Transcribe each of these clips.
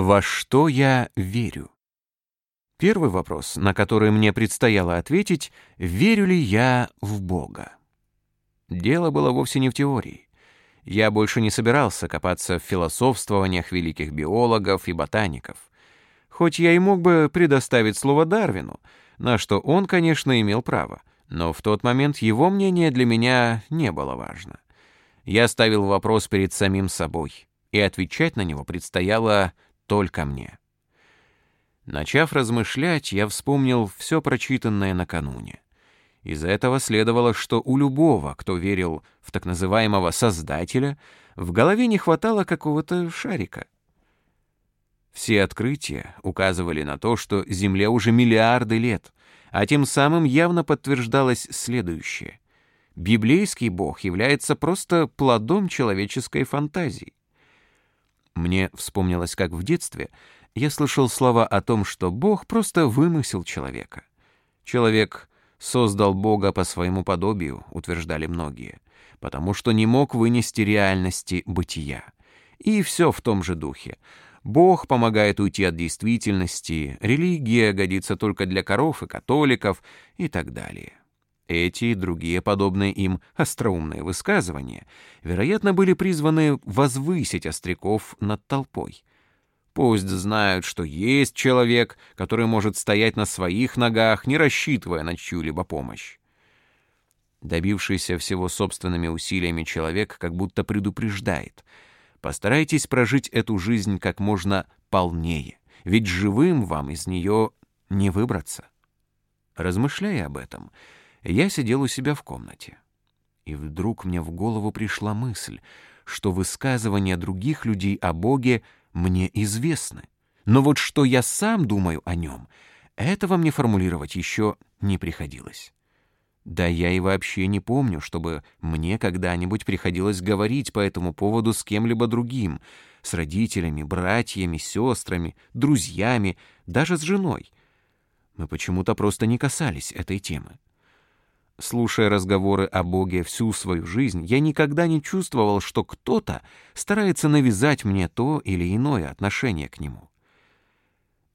Во что я верю? Первый вопрос, на который мне предстояло ответить, верю ли я в Бога? Дело было вовсе не в теории. Я больше не собирался копаться в философствованиях великих биологов и ботаников. Хоть я и мог бы предоставить слово Дарвину, на что он, конечно, имел право, но в тот момент его мнение для меня не было важно. Я ставил вопрос перед самим собой, и отвечать на него предстояло только мне. Начав размышлять, я вспомнил все прочитанное накануне. Из этого следовало, что у любого, кто верил в так называемого «создателя», в голове не хватало какого-то шарика. Все открытия указывали на то, что Земле уже миллиарды лет, а тем самым явно подтверждалось следующее. Библейский бог является просто плодом человеческой фантазии. Мне вспомнилось, как в детстве я слышал слова о том, что Бог просто вымысел человека. Человек создал Бога по своему подобию, утверждали многие, потому что не мог вынести реальности бытия. И все в том же духе. Бог помогает уйти от действительности, религия годится только для коров и католиков и так далее. Эти и другие подобные им остроумные высказывания, вероятно, были призваны возвысить остряков над толпой. Пусть знают, что есть человек, который может стоять на своих ногах, не рассчитывая на чью-либо помощь. Добившийся всего собственными усилиями человек как будто предупреждает. Постарайтесь прожить эту жизнь как можно полнее, ведь живым вам из нее не выбраться. Размышляя об этом, я сидел у себя в комнате. И вдруг мне в голову пришла мысль, что высказывания других людей о Боге мне известны. Но вот что я сам думаю о нем, этого мне формулировать еще не приходилось. Да я и вообще не помню, чтобы мне когда-нибудь приходилось говорить по этому поводу с кем-либо другим, с родителями, братьями, сестрами, друзьями, даже с женой. Мы почему-то просто не касались этой темы. Слушая разговоры о Боге всю свою жизнь, я никогда не чувствовал, что кто-то старается навязать мне то или иное отношение к Нему.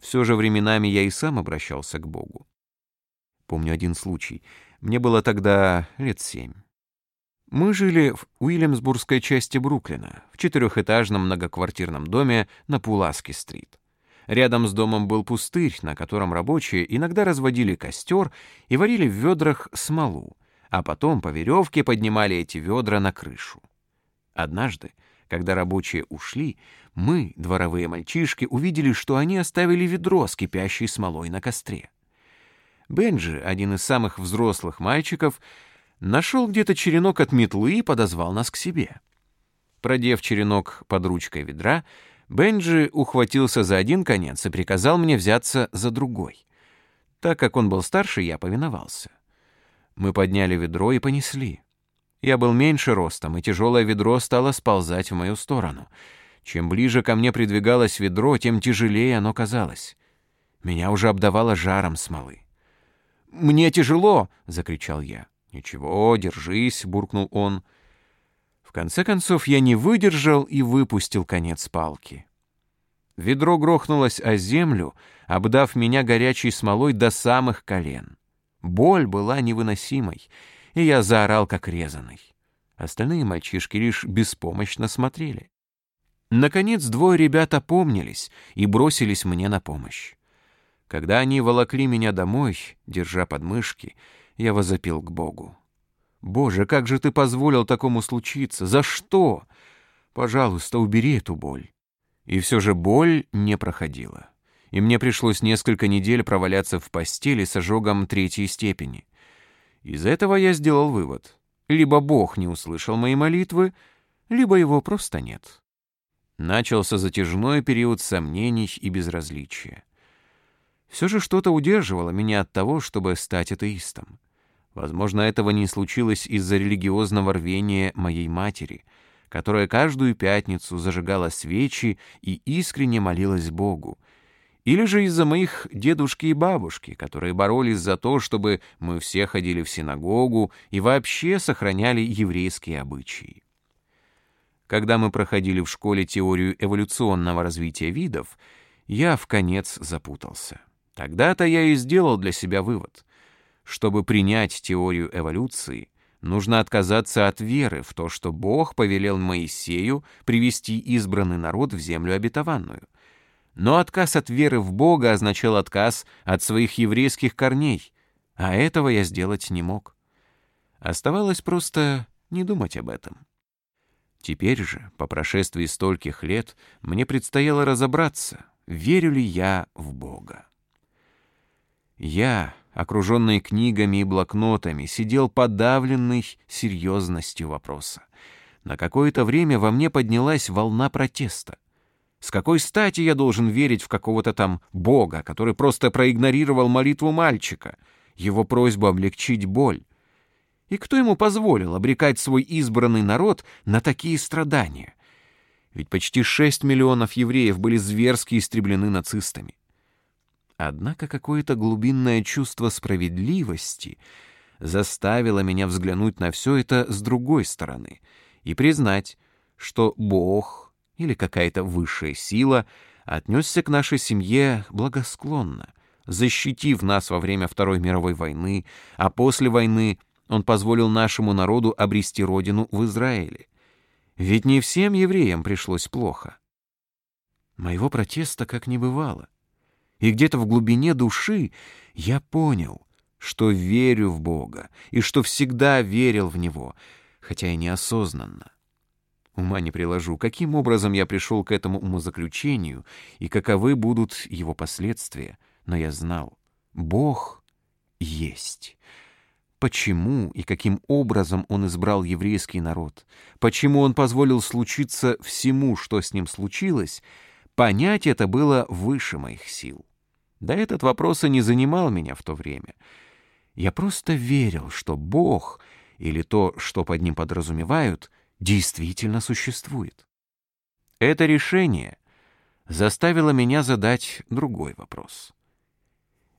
Все же временами я и сам обращался к Богу. Помню один случай. Мне было тогда лет семь. Мы жили в Уильямсбургской части Бруклина, в четырехэтажном многоквартирном доме на Пуласки-стрит. Рядом с домом был пустырь, на котором рабочие иногда разводили костер и варили в ведрах смолу, а потом по веревке поднимали эти ведра на крышу. Однажды, когда рабочие ушли, мы, дворовые мальчишки, увидели, что они оставили ведро с кипящей смолой на костре. Бенджи, один из самых взрослых мальчиков, нашел где-то черенок от метлы и подозвал нас к себе. Продев черенок под ручкой ведра, Бенджи ухватился за один конец и приказал мне взяться за другой. Так как он был старше, я повиновался. Мы подняли ведро и понесли. Я был меньше ростом, и тяжелое ведро стало сползать в мою сторону. Чем ближе ко мне придвигалось ведро, тем тяжелее оно казалось. Меня уже обдавало жаром смолы. «Мне тяжело!» — закричал я. «Ничего, держись!» — буркнул он конце концов я не выдержал и выпустил конец палки. Ведро грохнулось о землю, обдав меня горячей смолой до самых колен. Боль была невыносимой, и я заорал, как резаный. Остальные мальчишки лишь беспомощно смотрели. Наконец двое ребят опомнились и бросились мне на помощь. Когда они волокли меня домой, держа подмышки, я возопил к Богу. Боже, как же ты позволил такому случиться? За что? Пожалуйста, убери эту боль. И все же боль не проходила. И мне пришлось несколько недель проваляться в постели с ожогом третьей степени. Из этого я сделал вывод. Либо Бог не услышал мои молитвы, либо его просто нет. Начался затяжной период сомнений и безразличия. Все же что-то удерживало меня от того, чтобы стать атеистом. Возможно, этого не случилось из-за религиозного рвения моей матери, которая каждую пятницу зажигала свечи и искренне молилась Богу, или же из-за моих дедушки и бабушки, которые боролись за то, чтобы мы все ходили в синагогу и вообще сохраняли еврейские обычаи. Когда мы проходили в школе теорию эволюционного развития видов, я в конец запутался. Тогда-то я и сделал для себя вывод. Чтобы принять теорию эволюции, нужно отказаться от веры в то, что Бог повелел Моисею привести избранный народ в землю обетованную. Но отказ от веры в Бога означал отказ от своих еврейских корней, а этого я сделать не мог. Оставалось просто не думать об этом. Теперь же, по прошествии стольких лет, мне предстояло разобраться, верю ли я в Бога. Я, окруженный книгами и блокнотами, сидел подавленный серьезностью вопроса. На какое-то время во мне поднялась волна протеста. С какой стати я должен верить в какого-то там Бога, который просто проигнорировал молитву мальчика, его просьбу облегчить боль? И кто ему позволил обрекать свой избранный народ на такие страдания? Ведь почти 6 миллионов евреев были зверски истреблены нацистами. Однако какое-то глубинное чувство справедливости заставило меня взглянуть на все это с другой стороны и признать, что Бог или какая-то высшая сила отнесся к нашей семье благосклонно, защитив нас во время Второй мировой войны, а после войны он позволил нашему народу обрести родину в Израиле. Ведь не всем евреям пришлось плохо. Моего протеста как не бывало. И где-то в глубине души я понял, что верю в Бога и что всегда верил в Него, хотя и неосознанно. Ума не приложу, каким образом я пришел к этому умозаключению и каковы будут его последствия, но я знал, Бог есть. Почему и каким образом он избрал еврейский народ? Почему он позволил случиться всему, что с ним случилось? Понять это было выше моих сил. Да этот вопрос и не занимал меня в то время. Я просто верил, что Бог или то, что под ним подразумевают, действительно существует. Это решение заставило меня задать другой вопрос.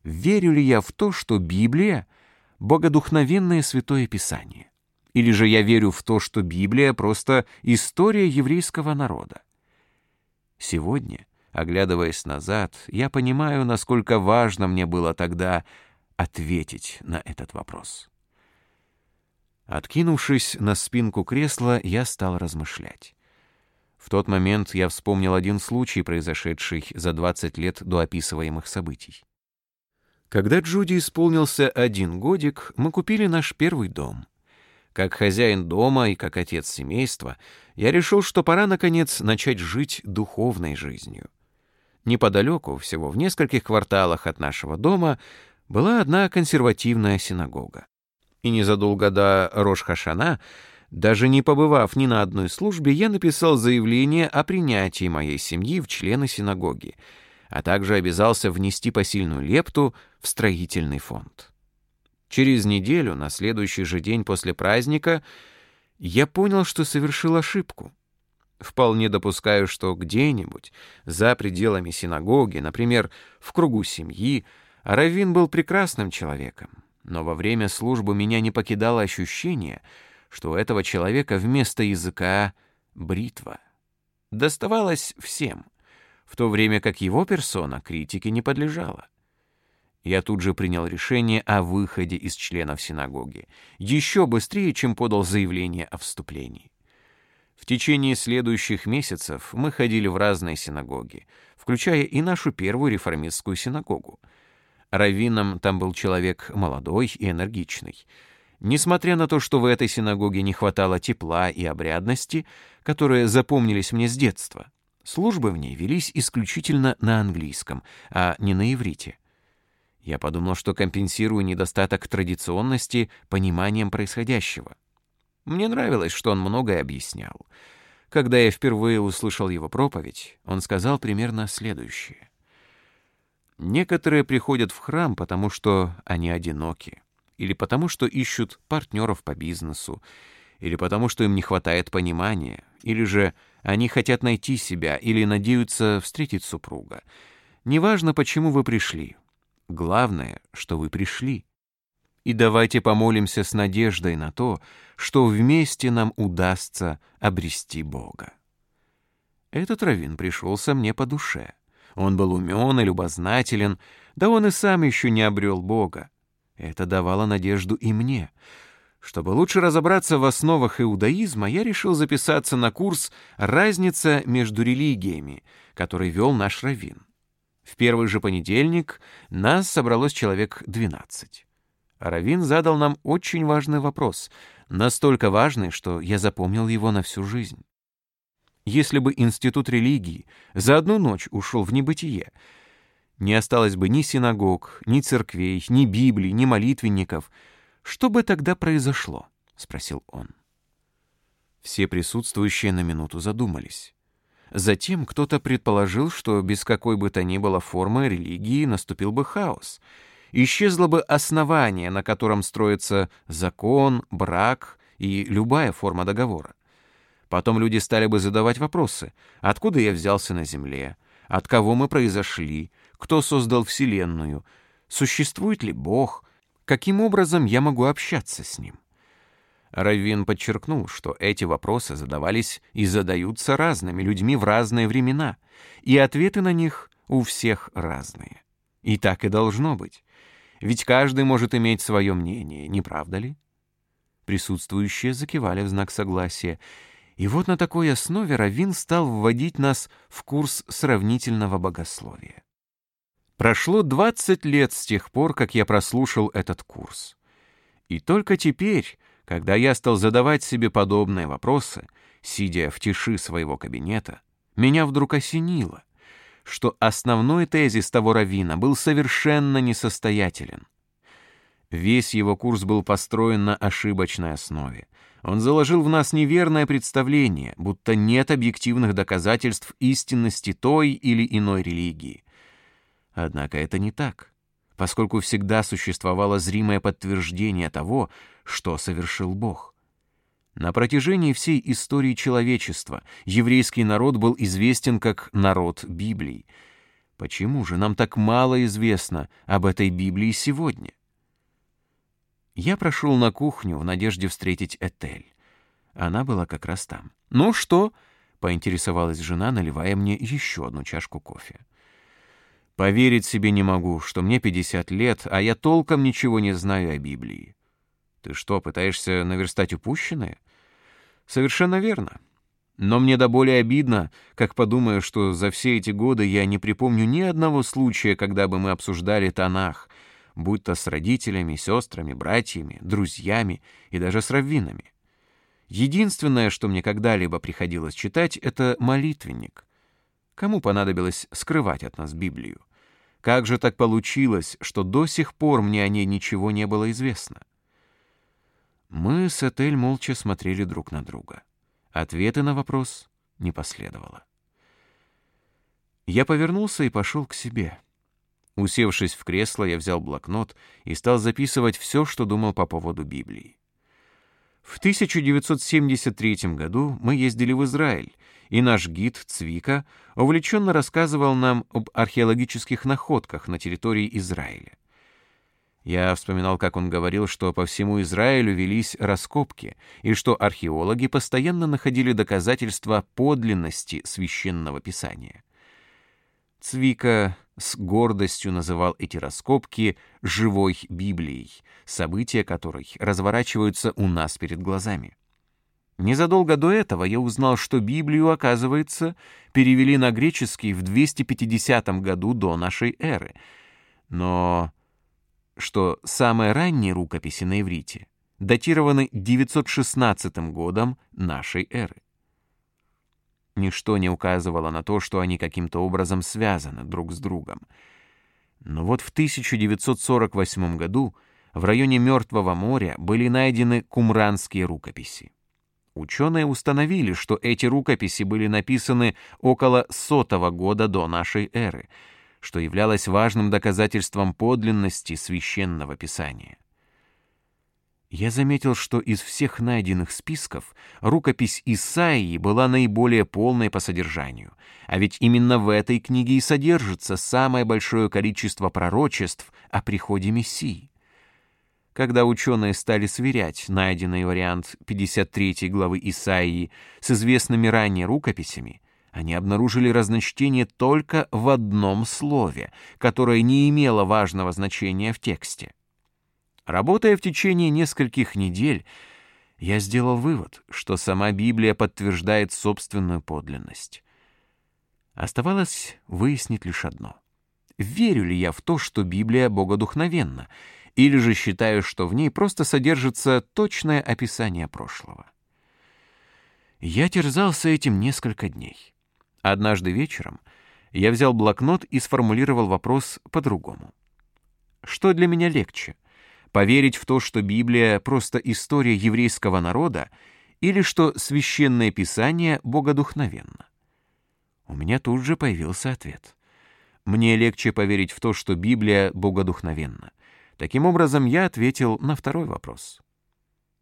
Верю ли я в то, что Библия — богодухновенное святое писание? Или же я верю в то, что Библия — просто история еврейского народа? Сегодня, оглядываясь назад, я понимаю, насколько важно мне было тогда ответить на этот вопрос. Откинувшись на спинку кресла, я стал размышлять. В тот момент я вспомнил один случай, произошедший за 20 лет до описываемых событий. Когда Джуди исполнился один годик, мы купили наш первый дом. Как хозяин дома и как отец семейства, я решил, что пора, наконец, начать жить духовной жизнью. Неподалеку, всего в нескольких кварталах от нашего дома, была одна консервативная синагога и незадолго до Рош-Хашана, даже не побывав ни на одной службе, я написал заявление о принятии моей семьи в члены синагоги, а также обязался внести посильную лепту в строительный фонд. Через неделю, на следующий же день после праздника, я понял, что совершил ошибку. Вполне допускаю, что где-нибудь за пределами синагоги, например, в кругу семьи, Равин был прекрасным человеком, но во время службы меня не покидало ощущение, что у этого человека вместо языка — бритва. Доставалось всем, в то время как его персона критике не подлежала. Я тут же принял решение о выходе из членов синагоги, еще быстрее, чем подал заявление о вступлении. В течение следующих месяцев мы ходили в разные синагоги, включая и нашу первую реформистскую синагогу — Раввином там был человек молодой и энергичный. Несмотря на то, что в этой синагоге не хватало тепла и обрядности, которые запомнились мне с детства, службы в ней велись исключительно на английском, а не на иврите. Я подумал, что компенсирую недостаток традиционности пониманием происходящего. Мне нравилось, что он многое объяснял. Когда я впервые услышал его проповедь, он сказал примерно следующее. Некоторые приходят в храм, потому что они одиноки, или потому что ищут партнеров по бизнесу, или потому что им не хватает понимания, или же они хотят найти себя или надеются встретить супруга. Неважно, почему вы пришли. Главное, что вы пришли. и давайте помолимся с надеждой на то, что вместе нам удастся обрести Бога. Этот раввин пришелся мне по душе. Он был умен и любознателен, да он и сам еще не обрел Бога. Это давало надежду и мне. Чтобы лучше разобраться в основах иудаизма, я решил записаться на курс «Разница между религиями», который вел наш раввин. В первый же понедельник нас собралось человек 12. Равин задал нам очень важный вопрос, настолько важный, что я запомнил его на всю жизнь. Если бы институт религии за одну ночь ушел в небытие, не осталось бы ни синагог, ни церквей, ни Библий, ни молитвенников, что бы тогда произошло? — спросил он. Все присутствующие на минуту задумались. Затем кто-то предположил, что без какой бы то ни было формы религии наступил бы хаос — исчезло бы основание, на котором строится закон, брак и любая форма договора. Потом люди стали бы задавать вопросы. Откуда я взялся на Земле? От кого мы произошли? Кто создал Вселенную? Существует ли Бог? Каким образом я могу общаться с Ним? Раввин подчеркнул, что эти вопросы задавались и задаются разными людьми в разные времена, и ответы на них у всех разные. И так и должно быть. Ведь каждый может иметь свое мнение, не правда ли? Присутствующие закивали в знак согласия. И вот на такой основе Равин стал вводить нас в курс сравнительного богословия. Прошло 20 лет с тех пор, как я прослушал этот курс. И только теперь, когда я стал задавать себе подобные вопросы, сидя в тиши своего кабинета, меня вдруг осенило что основной тезис того равина был совершенно несостоятелен. Весь его курс был построен на ошибочной основе. Он заложил в нас неверное представление, будто нет объективных доказательств истинности той или иной религии. Однако это не так, поскольку всегда существовало зримое подтверждение того, что совершил Бог. На протяжении всей истории человечества еврейский народ был известен как народ Библии. Почему же нам так мало известно об этой Библии сегодня? Я прошел на кухню в надежде встретить Этель. Она была как раз там. «Ну что?» — поинтересовалась жена, наливая мне еще одну чашку кофе. «Поверить себе не могу, что мне 50 лет, а я толком ничего не знаю о Библии. Ты что, пытаешься наверстать упущенное?» Совершенно верно. Но мне до боли обидно, как подумаю, что за все эти годы я не припомню ни одного случая, когда бы мы обсуждали Танах, будь то с родителями, сестрами, братьями, друзьями и даже с раввинами. Единственное, что мне когда-либо приходилось читать, это молитвенник. Кому понадобилось скрывать от нас Библию? Как же так получилось, что до сих пор мне о ней ничего не было известно? Мы с Этель молча смотрели друг на друга. Ответы на вопрос не последовало. Я повернулся и пошел к себе. Усевшись в кресло, я взял блокнот и стал записывать все, что думал по поводу Библии. В 1973 году мы ездили в Израиль, и наш гид Цвика увлеченно рассказывал нам об археологических находках на территории Израиля. Я вспоминал, как он говорил, что по всему Израилю велись раскопки, и что археологи постоянно находили доказательства подлинности священного писания. Цвика с гордостью называл эти раскопки «живой Библией», события которой разворачиваются у нас перед глазами. Незадолго до этого я узнал, что Библию, оказывается, перевели на греческий в 250 году до нашей эры. Но что самые ранние рукописи на иврите датированы 916 годом нашей эры. Ничто не указывало на то, что они каким-то образом связаны друг с другом. Но вот в 1948 году в районе Мертвого моря были найдены кумранские рукописи. Ученые установили, что эти рукописи были написаны около сотого года до нашей эры — что являлось важным доказательством подлинности священного писания. Я заметил, что из всех найденных списков рукопись Исаии была наиболее полной по содержанию, а ведь именно в этой книге и содержится самое большое количество пророчеств о приходе Мессии. Когда ученые стали сверять найденный вариант 53 главы Исаии с известными ранее рукописями, они обнаружили разночтение только в одном слове, которое не имело важного значения в тексте. Работая в течение нескольких недель, я сделал вывод, что сама Библия подтверждает собственную подлинность. Оставалось выяснить лишь одно. Верю ли я в то, что Библия богодухновенна, или же считаю, что в ней просто содержится точное описание прошлого? Я терзался этим несколько дней. Однажды вечером я взял блокнот и сформулировал вопрос по-другому. Что для меня легче? Поверить в то, что Библия — просто история еврейского народа, или что Священное Писание богодухновенно? У меня тут же появился ответ. Мне легче поверить в то, что Библия богодухновенна. Таким образом, я ответил на второй вопрос.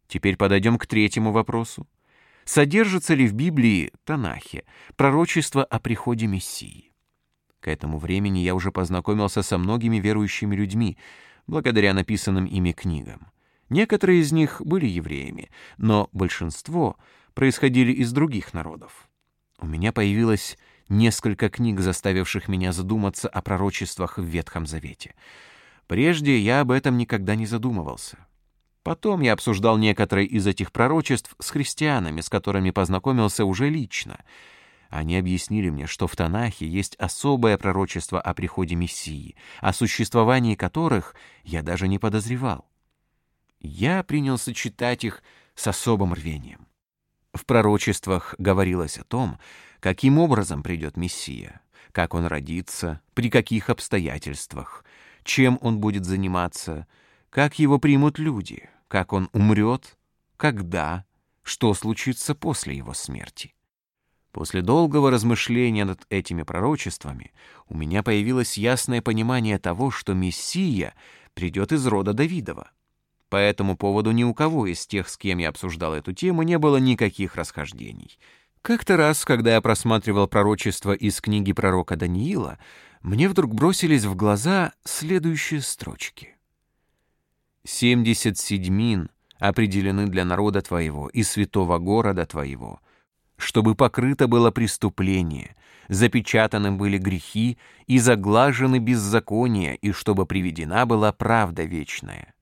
Теперь подойдем к третьему вопросу. Содержится ли в Библии, Танахе, пророчество о приходе Мессии? К этому времени я уже познакомился со многими верующими людьми, благодаря написанным ими книгам. Некоторые из них были евреями, но большинство происходили из других народов. У меня появилось несколько книг, заставивших меня задуматься о пророчествах в Ветхом Завете. Прежде я об этом никогда не задумывался. Потом я обсуждал некоторые из этих пророчеств с христианами, с которыми познакомился уже лично. Они объяснили мне, что в Танахе есть особое пророчество о приходе Мессии, о существовании которых я даже не подозревал. Я принялся читать их с особым рвением. В пророчествах говорилось о том, каким образом придет Мессия, как он родится, при каких обстоятельствах, чем он будет заниматься, как его примут люди — как он умрет, когда, что случится после его смерти. После долгого размышления над этими пророчествами у меня появилось ясное понимание того, что Мессия придет из рода Давидова. По этому поводу ни у кого из тех, с кем я обсуждал эту тему, не было никаких расхождений. Как-то раз, когда я просматривал пророчество из книги пророка Даниила, мне вдруг бросились в глаза следующие строчки. Семьдесят седьмин определены для народа твоего и святого города твоего, чтобы покрыто было преступление, запечатаны были грехи и заглажены беззакония, и чтобы приведена была правда вечная.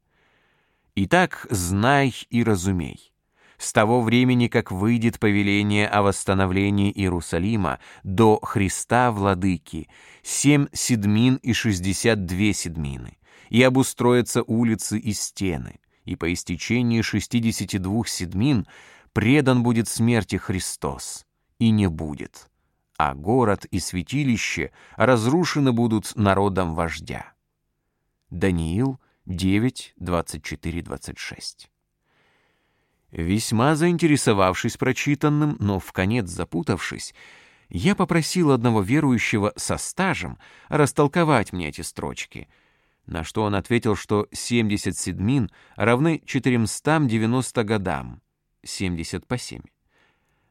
Итак, знай и разумей. С того времени, как выйдет повеление о восстановлении Иерусалима до Христа Владыки, семь седмин и шестьдесят две седмины, и обустроятся улицы и стены, и по истечении шестидесяти двух седмин предан будет смерти Христос, и не будет, а город и святилище разрушены будут народом вождя. Даниил 9, 24, 26. Весьма заинтересовавшись прочитанным, но в конец запутавшись, я попросил одного верующего со стажем растолковать мне эти строчки — на что он ответил, что 70 седмин равны 490 годам, 70 по 7.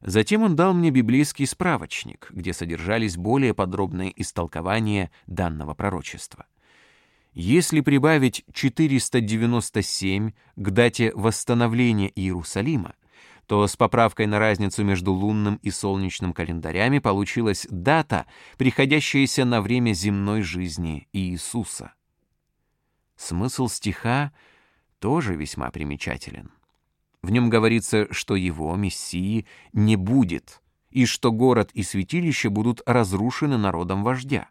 Затем он дал мне библейский справочник, где содержались более подробные истолкования данного пророчества. Если прибавить 497 к дате восстановления Иерусалима, то с поправкой на разницу между лунным и солнечным календарями получилась дата, приходящаяся на время земной жизни Иисуса. Смысл стиха тоже весьма примечателен. В нем говорится, что его, Мессии, не будет, и что город и святилище будут разрушены народом вождя.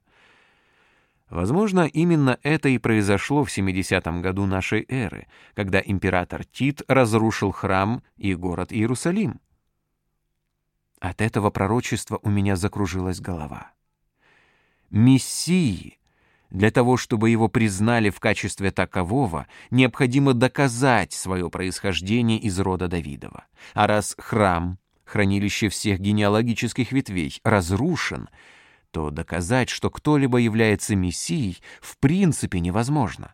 Возможно, именно это и произошло в 70-м году нашей эры, когда император Тит разрушил храм и город Иерусалим. От этого пророчества у меня закружилась голова. Мессии для того, чтобы его признали в качестве такового, необходимо доказать свое происхождение из рода Давидова. А раз храм, хранилище всех генеалогических ветвей, разрушен, то доказать, что кто-либо является мессией, в принципе невозможно.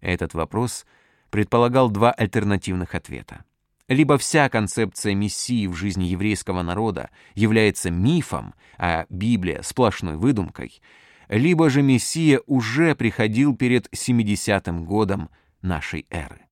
Этот вопрос предполагал два альтернативных ответа. Либо вся концепция мессии в жизни еврейского народа является мифом, а Библия — сплошной выдумкой — либо же Мессия уже приходил перед 70-м годом нашей эры.